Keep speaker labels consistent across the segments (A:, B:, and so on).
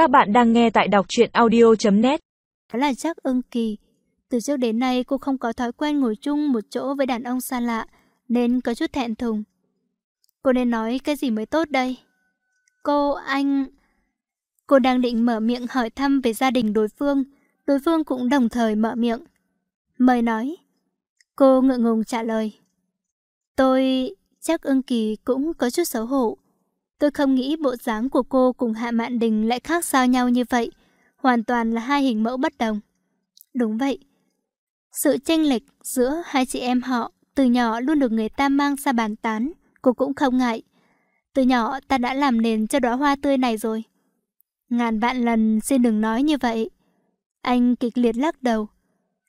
A: Các bạn đang nghe tại đọc truyện audio.net
B: Đó là chắc ưng kỳ. Từ trước đến nay cô không có thói quen ngồi chung một chỗ với đàn ông xa lạ, nên có chút thẹn thùng. Cô nên nói cái gì mới tốt đây? Cô, anh... Cô đang định mở miệng hỏi thăm về gia đình đối phương, đối phương cũng đồng thời mở miệng. Mời nói. Cô ngượng ngùng trả lời. Tôi... chắc ưng kỳ cũng có chút xấu hổ. Tôi không nghĩ bộ dáng của cô cùng Hạ Mạn Đình lại khác sao nhau như vậy. Hoàn toàn là hai hình mẫu bất đồng. Đúng vậy. Sự tranh lệch giữa hai chị em họ từ nhỏ luôn được người ta mang ra bàn tán. Cô cũng không ngại. Từ nhỏ ta đã làm nền cho đóa hoa tươi này rồi. Ngàn vạn lần xin đừng nói như vậy. Anh kịch liệt lắc đầu.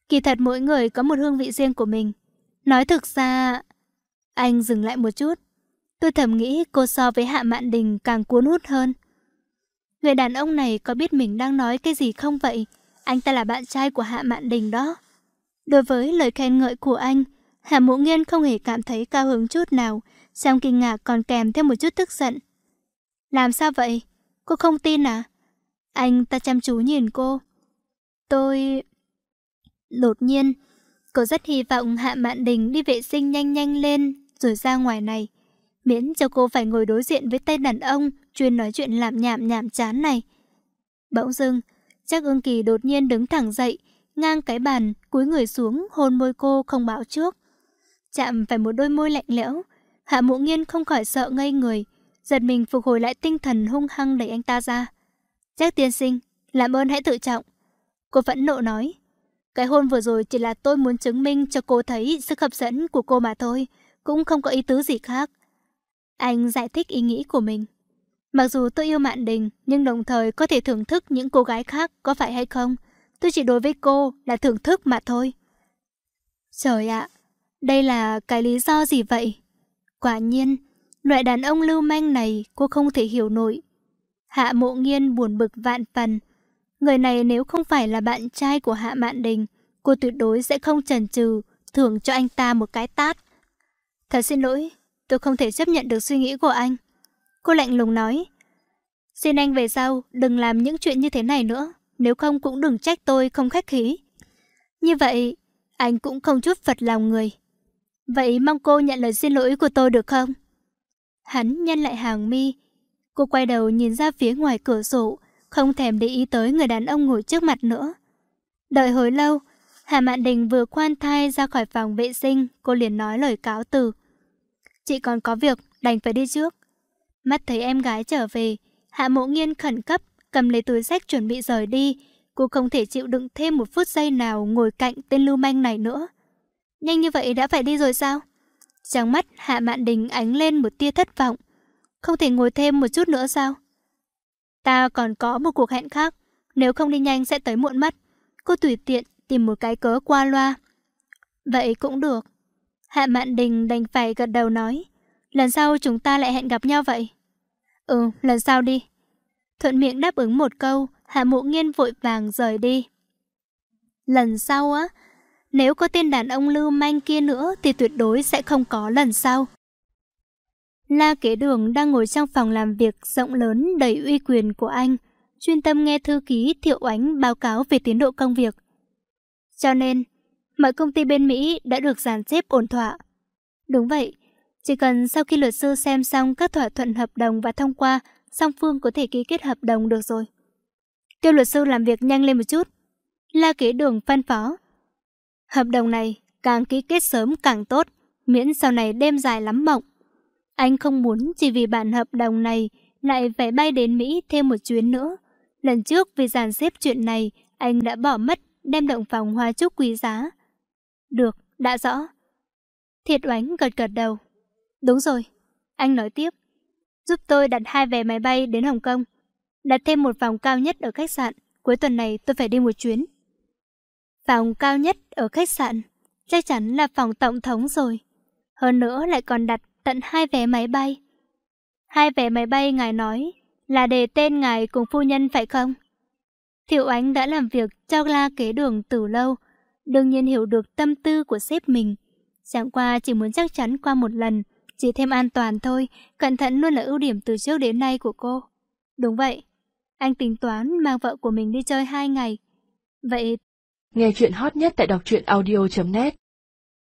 B: Kỳ thật mỗi người có một hương vị riêng của mình. Nói thực ra... Anh dừng lại một chút. Tôi thầm nghĩ cô so với Hạ Mạn Đình càng cuốn hút hơn. Người đàn ông này có biết mình đang nói cái gì không vậy? Anh ta là bạn trai của Hạ Mạn Đình đó. Đối với lời khen ngợi của anh, Hạ Mũ Nghiên không hề cảm thấy cao hứng chút nào, trong kinh ngạc còn kèm thêm một chút tức giận. Làm sao vậy? Cô không tin à? Anh ta chăm chú nhìn cô. Tôi... Đột nhiên, cô rất hy vọng Hạ Mạn Đình đi vệ sinh nhanh nhanh lên rồi ra ngoài này miễn cho cô phải ngồi đối diện với tay đàn ông chuyên nói chuyện làm nhảm nhảm chán này. Bỗng dưng, chắc ương kỳ đột nhiên đứng thẳng dậy, ngang cái bàn, cúi người xuống hôn môi cô không báo trước. Chạm phải một đôi môi lạnh lẽo, hạ mụ nghiên không khỏi sợ ngây người, giật mình phục hồi lại tinh thần hung hăng đẩy anh ta ra. Chắc tiên sinh, làm ơn hãy tự trọng. Cô phẫn nộ nói, cái hôn vừa rồi chỉ là tôi muốn chứng minh cho cô thấy sức hấp dẫn của cô mà thôi, cũng không có ý tứ gì khác. Anh giải thích ý nghĩ của mình. Mặc dù tôi yêu Mạn Đình, nhưng đồng thời có thể thưởng thức những cô gái khác, có phải hay không? Tôi chỉ đối với cô là thưởng thức mà thôi. Trời ạ, đây là cái lý do gì vậy? Quả nhiên, loại đàn ông lưu manh này cô không thể hiểu nổi. Hạ mộ nghiên buồn bực vạn phần. Người này nếu không phải là bạn trai của Hạ Mạn Đình, cô tuyệt đối sẽ không chần chừ thưởng cho anh ta một cái tát. Thật xin lỗi, Tôi không thể chấp nhận được suy nghĩ của anh. Cô lạnh lùng nói. Xin anh về sau, đừng làm những chuyện như thế này nữa. Nếu không cũng đừng trách tôi không khách khí. Như vậy, anh cũng không chút phật lòng người. Vậy mong cô nhận lời xin lỗi của tôi được không? Hắn nhăn lại hàng mi. Cô quay đầu nhìn ra phía ngoài cửa sổ, không thèm để ý tới người đàn ông ngồi trước mặt nữa. Đợi hồi lâu, Hà Mạn Đình vừa khoan thai ra khỏi phòng vệ sinh, cô liền nói lời cáo từ. Chị còn có việc, đành phải đi trước. Mắt thấy em gái trở về, Hạ Mộ Nghiên khẩn cấp, cầm lấy túi sách chuẩn bị rời đi. Cô không thể chịu đựng thêm một phút giây nào ngồi cạnh tên lưu manh này nữa. Nhanh như vậy đã phải đi rồi sao? Trong mắt Hạ Mạn Đình ánh lên một tia thất vọng. Không thể ngồi thêm một chút nữa sao? Ta còn có một cuộc hẹn khác. Nếu không đi nhanh sẽ tới muộn mất. Cô tùy tiện tìm một cái cớ qua loa. Vậy cũng được. Hạ Mạn Đình đành phải gật đầu nói. Lần sau chúng ta lại hẹn gặp nhau vậy. Ừ, lần sau đi. Thuận miệng đáp ứng một câu, Hạ Mộ Nghiên vội vàng rời đi. Lần sau á, nếu có tên đàn ông lưu manh kia nữa thì tuyệt đối sẽ không có lần sau. La kế đường đang ngồi trong phòng làm việc rộng lớn đầy uy quyền của anh, chuyên tâm nghe thư ký Thiệu Ánh báo cáo về tiến độ công việc. Cho nên, mọi công ty bên Mỹ đã được dàn xếp ổn thỏa. Đúng vậy, chỉ cần sau khi luật sư xem xong các thỏa thuận hợp đồng và thông qua, song phương có thể ký kết hợp đồng được rồi. Kêu luật sư làm việc nhanh lên một chút. La kế đường phân phó. Hợp đồng này càng ký kết sớm càng tốt, miễn sau này đêm dài lắm mộng. Anh không muốn chỉ vì bản hợp đồng này lại phải bay đến Mỹ thêm một chuyến nữa. Lần trước vì dàn xếp chuyện này, anh đã bỏ mất đem động phòng hoa trúc quý giá. Được, đã rõ. Thiệt oánh gật gật đầu. Đúng rồi. Anh nói tiếp. Giúp tôi đặt hai vé máy bay đến Hồng Kông. Đặt thêm một phòng cao nhất ở khách sạn. Cuối tuần này tôi phải đi một chuyến. Phòng cao nhất ở khách sạn. Chắc chắn là phòng tổng thống rồi. Hơn nữa lại còn đặt tận hai vé máy bay. Hai vé máy bay ngài nói là đề tên ngài cùng phu nhân phải không? Thiệu Ánh đã làm việc cho la kế đường từ lâu, đương nhiên hiểu được tâm tư của sếp mình. Chẳng qua chỉ muốn chắc chắn qua một lần, chỉ thêm an toàn thôi, cẩn thận luôn là ưu điểm từ trước đến nay của cô. Đúng vậy. Anh tính toán mang vợ của mình đi chơi hai ngày. Vậy...
C: Nghe chuyện hot nhất tại đọc truyện audio.net